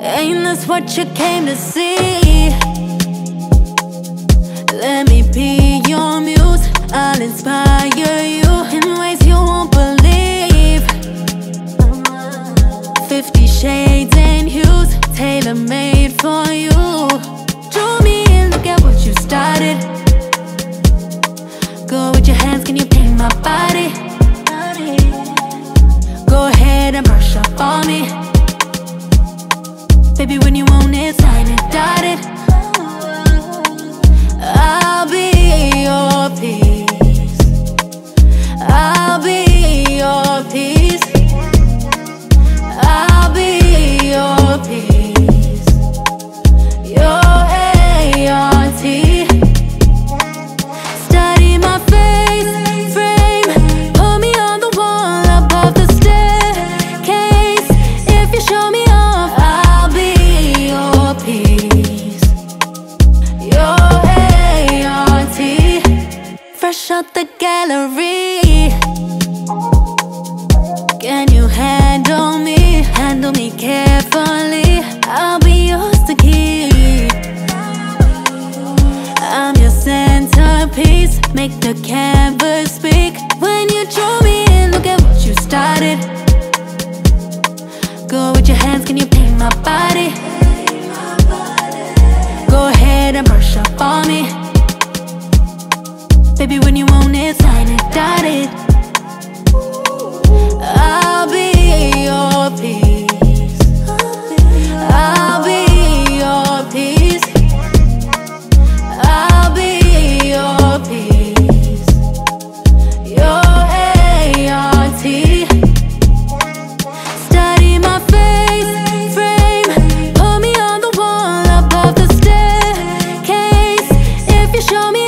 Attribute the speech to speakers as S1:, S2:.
S1: Ain't this what you came to see? Let me be your muse. I'll inspire you in ways you won't believe. Fifty shades and hues, tailor made for you. Draw me in, look at what you started. Go with your hands, can you paint my body? Go ahead and brush up on me. Baby, when you want it, sign it, dotted. I'll be Fresh out the gallery. Can you handle me? Handle me carefully. I'll be yours to keep. I'm your centerpiece. Make the canvas speak. When you draw me in, look at what you started. Go with your hands, can you paint my body? Baby, when you want it, sign it, dot it. I'll be your piece. I'll be your piece. I'll be your piece. Your A-R-T Study my face, frame. Put me on the wall above the staircase. If you show me